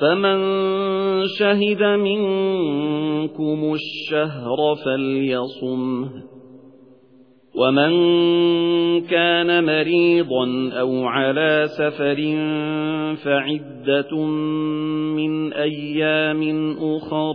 فَمَن شَهِدَ مِنكُمُ الشَّهْرَ فَلْيَصُمْهُ وَمَن كَانَ مَرِيضًا أَوْ عَلَى سَفَرٍ فَعِدَّةٌ مِّنْ أَيَّامٍ أُخَرَ